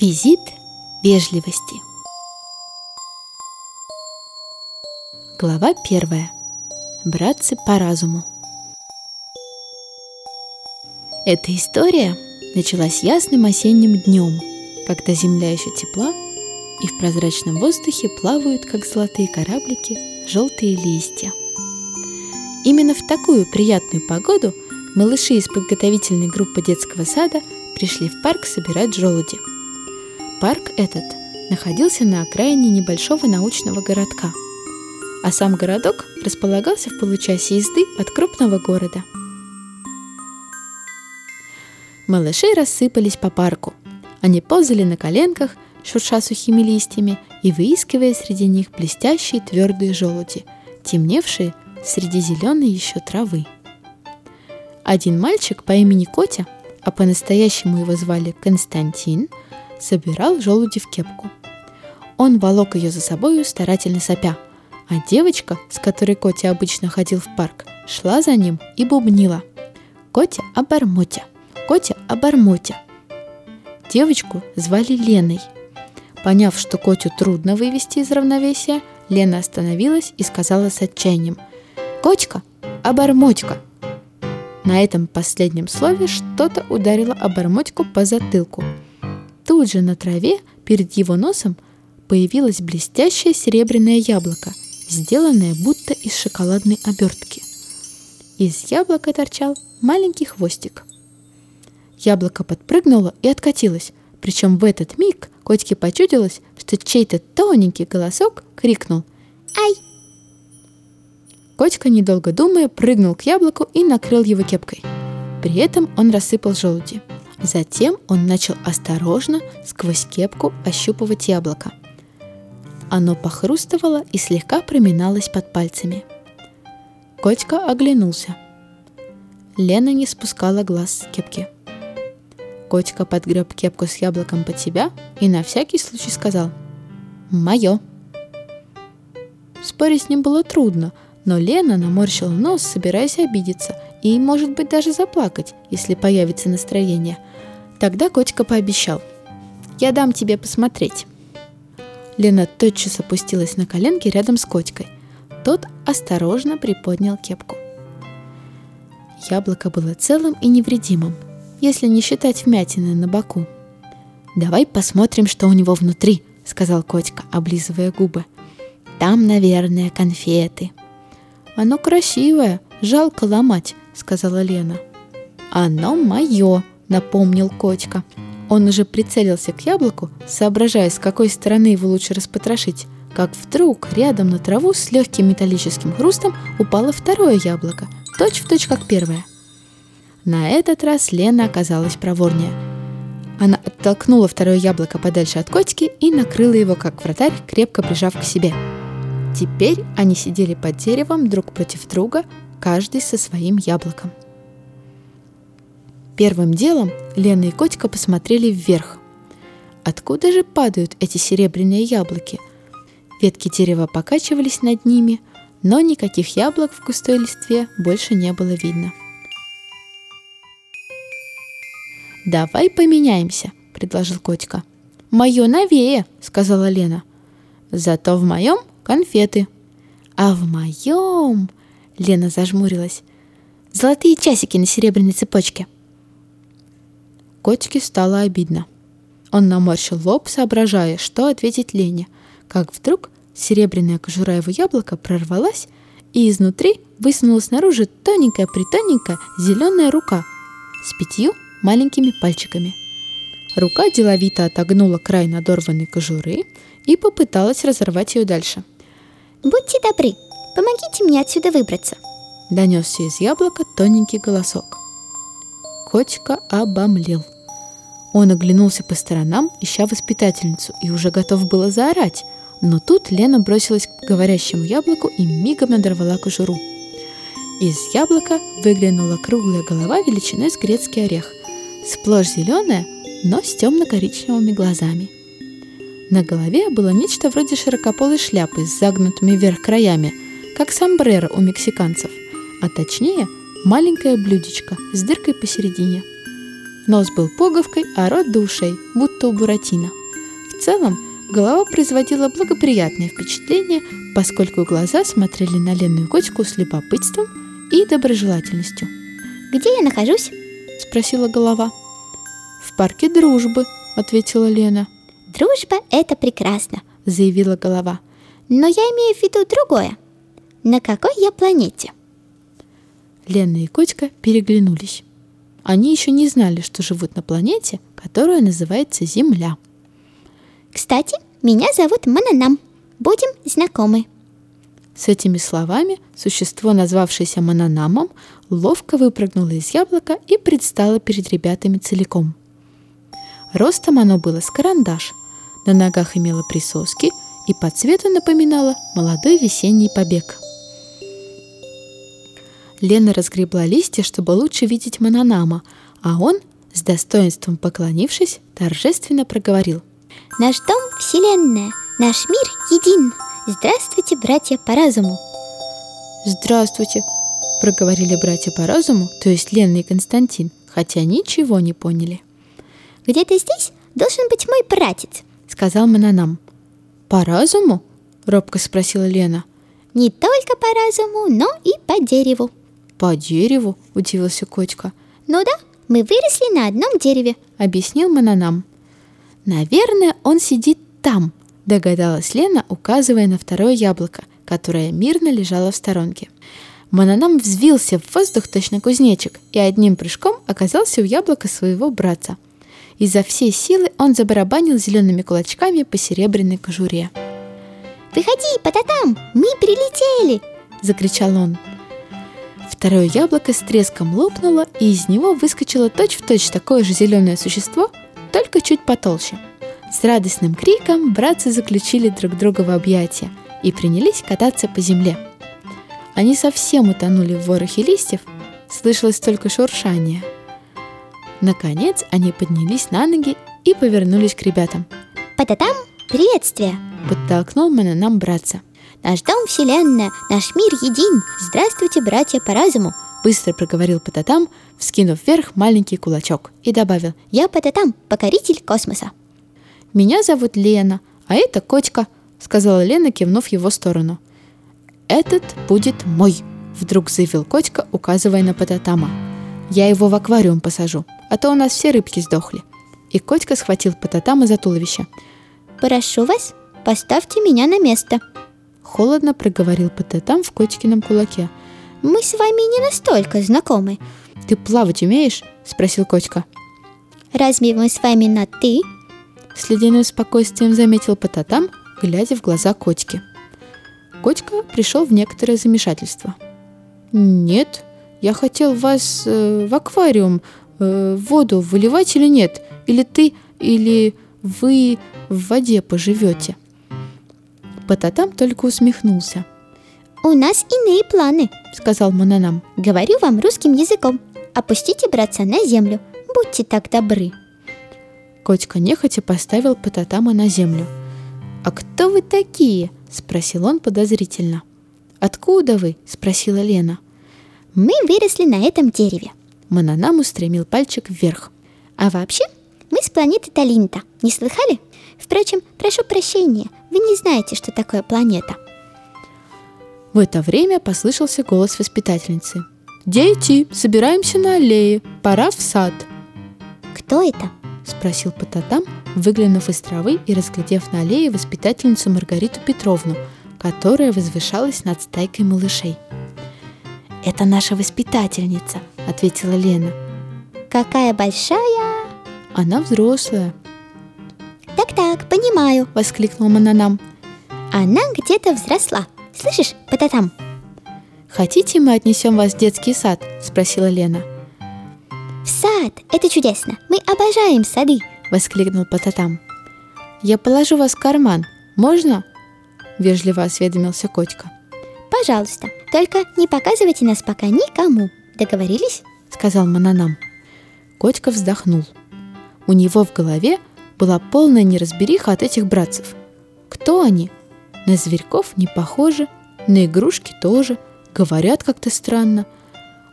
Визит вежливости. Глава первая. Братцы по разуму. Эта история началась ясным осенним днем, когда земля еще тепла, и в прозрачном воздухе плавают, как золотые кораблики, желтые листья. Именно в такую приятную погоду малыши из подготовительной группы детского сада пришли в парк собирать желуди – Парк этот находился на окраине небольшого научного городка, а сам городок располагался в получасе езды от крупного города. Малыши рассыпались по парку. Они ползали на коленках, шурша сухими листьями и выискивая среди них блестящие твердые желуди, темневшие среди зеленой еще травы. Один мальчик по имени Котя, а по-настоящему его звали Константин – собирал желуди в кепку. Он волок ее за собою, старательно сопя, а девочка, с которой Котя обычно ходил в парк, шла за ним и бубнила. «Котя обормотя! Котя обормотя!» Девочку звали Леной. Поняв, что Котю трудно вывести из равновесия, Лена остановилась и сказала с отчаянием «Кочка, обормотька!» На этом последнем слове что-то ударило обормотьку по затылку – Тут же на траве перед его носом появилось блестящее серебряное яблоко, сделанное будто из шоколадной обертки. Из яблока торчал маленький хвостик. Яблоко подпрыгнуло и откатилось, причем в этот миг котике почудилось, что чей-то тоненький голосок крикнул «Ай!». Котика, недолго думая, прыгнул к яблоку и накрыл его кепкой. При этом он рассыпал желуди – Затем он начал осторожно сквозь кепку ощупывать яблоко. Оно похрустывало и слегка проминалось под пальцами. Котька оглянулся. Лена не спускала глаз с кепки. Котька подгреб кепку с яблоком под себя и на всякий случай сказал «Мое». Спорить с ним было трудно, но Лена наморщила нос, собираясь обидеться и, может быть, даже заплакать, если появится настроение. Тогда котика пообещал. «Я дам тебе посмотреть». Лена тотчас опустилась на коленки рядом с котикой. Тот осторожно приподнял кепку. Яблоко было целым и невредимым, если не считать вмятины на боку. «Давай посмотрим, что у него внутри», — сказал котика, облизывая губы. «Там, наверное, конфеты». «Оно красивое, жалко ломать», — сказала Лена. «Оно мое», — напомнил котика. Он уже прицелился к яблоку, соображая, с какой стороны его лучше распотрошить, как вдруг рядом на траву с легким металлическим хрустом упало второе яблоко, точь в точь как первое. На этот раз Лена оказалась проворнее. Она оттолкнула второе яблоко подальше от котики и накрыла его, как вратарь, крепко прижав к себе. Теперь они сидели под деревом друг против друга, каждый со своим яблоком. Первым делом Лена и Котика посмотрели вверх. Откуда же падают эти серебряные яблоки? Ветки дерева покачивались над ними, но никаких яблок в густой листве больше не было видно. «Давай поменяемся», — предложил Котика. «Мое новее», — сказала Лена. «Зато в моем конфеты». «А в моем...» Лена зажмурилась. «Золотые часики на серебряной цепочке». Котике стало обидно. Он наморщил лоб, соображая, что ответить Лене, как вдруг серебряная кожура его яблока прорвалась, и изнутри высунулась наружу тоненькая-притоненькая зеленая рука с пятью маленькими пальчиками. Рука деловито отогнула край надорванной кожуры и попыталась разорвать ее дальше. «Будьте добры, Помогите мне отсюда выбраться!» Донесся из яблока тоненький голосок. Котика обомлел. Он оглянулся по сторонам, ища воспитательницу, и уже готов было заорать. Но тут Лена бросилась к говорящему яблоку и мигом надорвала кожуру. Из яблока выглянула круглая голова величиной с грецкий орех, сплошь зеленая, но с темно-коричневыми глазами. На голове было нечто вроде широкополой шляпы с загнутыми вверх краями – как сомбреро у мексиканцев, а точнее маленькое блюдечко с дыркой посередине. Нос был пуговкой, а рот до ушей, будто у Буратино. В целом, голова производила благоприятное впечатление, поскольку глаза смотрели на Лену и Котику с любопытством и доброжелательностью. «Где я нахожусь?» – спросила голова. «В парке дружбы», – ответила Лена. «Дружба – это прекрасно», – заявила голова. «Но я имею в виду другое. На какой я планете?» Лена и Котька переглянулись. Они еще не знали, что живут на планете, которая называется Земля. «Кстати, меня зовут Мананам. Будем знакомы». С этими словами существо, назвавшееся Мананамом, ловко выпрыгнуло из яблока и предстало перед ребятами целиком. Ростом оно было с карандаш, на ногах имело присоски и по цвету напоминало молодой весенний побег – Лена разгребла листья, чтобы лучше видеть Мананама, а он, с достоинством поклонившись, торжественно проговорил. «Наш дом — Вселенная, наш мир един. Здравствуйте, братья по разуму!» «Здравствуйте!» — проговорили братья по разуму, то есть Лена и Константин, хотя ничего не поняли. «Где-то здесь должен быть мой братец», — сказал Мананам. «По разуму?» — робко спросила Лена. «Не только по разуму, но и по дереву», «По дереву?» – удивился Котька. «Ну да, мы выросли на одном дереве», – объяснил Мананам. «Наверное, он сидит там», – догадалась Лена, указывая на второе яблоко, которое мирно лежало в сторонке. Мананам взвился в воздух точно кузнечик и одним прыжком оказался у яблока своего брата. Изо всей силы он забарабанил зелеными кулачками по серебряной кожуре. «Выходи, потатам, мы прилетели!» – закричал он. Второе яблоко с треском лопнуло, и из него выскочило точь-в-точь такое же зеленое существо, только чуть потолще. С радостным криком братцы заключили друг друга в объятия и принялись кататься по земле. Они совсем утонули в ворохе листьев, слышалось только шуршание. Наконец они поднялись на ноги и повернулись к ребятам. «Па-та-там! Приветствие!» – подтолкнул нам братца – Наш дом — вселенная, наш мир един. Здравствуйте, братья по разуму!» Быстро проговорил Пататам, вскинув вверх маленький кулачок, и добавил «Я Пататам, покоритель космоса!» «Меня зовут Лена, а это Котька», — сказала Лена, кивнув его сторону. «Этот будет мой», — вдруг заявил Котька, указывая на Пататама. «Я его в аквариум посажу, а то у нас все рыбки сдохли». И Котька схватил Пататама за туловище. «Прошу вас, поставьте меня на место», Холодно проговорил Патетам в котикином кулаке. «Мы с вами не настолько знакомы». «Ты плавать умеешь?» – спросил Котика. «Разве мы с вами на «ты»?» С ледяным спокойствием заметил Пататам, глядя в глаза котики. Котика пришел в некоторое замешательство. «Нет, я хотел вас э, в аквариум, э, в воду выливать или нет? Или ты, или вы в воде поживете?» Пататам только усмехнулся. «У нас иные планы», — сказал Монанам. «Говорю вам русским языком. Опустите братца на землю. Будьте так добры». Котика нехотя поставил Пататама на землю. «А кто вы такие?» — спросил он подозрительно. «Откуда вы?» — спросила Лена. «Мы выросли на этом дереве». Монанам устремил пальчик вверх. «А вообще, мы с планеты Талинта. Не слыхали? Впрочем, прошу прощения, вы не знаете, что такое планета. В это время послышался голос воспитательницы. «Дети, собираемся на аллее, пора в сад». «Кто это?» – спросил Пататам, выглянув из травы и разглядев на аллее воспитательницу Маргариту Петровну, которая возвышалась над стайкой малышей. «Это наша воспитательница», – ответила Лена. «Какая большая!» «Она взрослая», «Так-так, понимаю», — воскликнул Мананам. «Она где-то взросла. Слышишь, Пататам?» «Хотите, мы отнесем вас в детский сад?» — спросила Лена. «В сад! Это чудесно! Мы обожаем сады!» — воскликнул Пататам. «Я положу вас в карман. Можно?» — вежливо осведомился Котька. «Пожалуйста, только не показывайте нас пока никому. Договорились?» — сказал Мананам. Котька вздохнул. У него в голове была полная неразбериха от этих братцев. Кто они? На зверьков не похожи, на игрушки тоже, говорят как-то странно.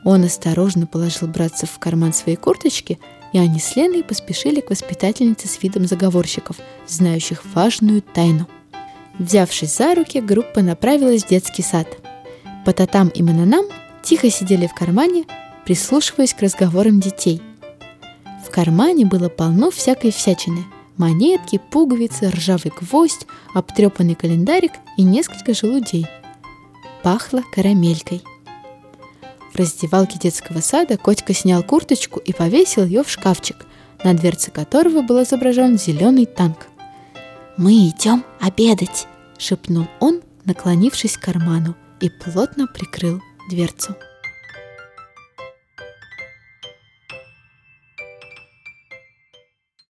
Он осторожно положил братцев в карман своей курточки и они с Леной поспешили к воспитательнице с видом заговорщиков, знающих важную тайну. Взявшись за руки, группа направилась в детский сад. По татам и мананам тихо сидели в кармане, прислушиваясь к разговорам детей. В кармане было полно всякой всячины – монетки, пуговицы, ржавый гвоздь, обтрепанный календарик и несколько желудей. Пахло карамелькой. В раздевалке детского сада Котька снял курточку и повесил ее в шкафчик, на дверце которого был изображен зеленый танк. «Мы идем обедать!» — шепнул он, наклонившись к карману, и плотно прикрыл дверцу.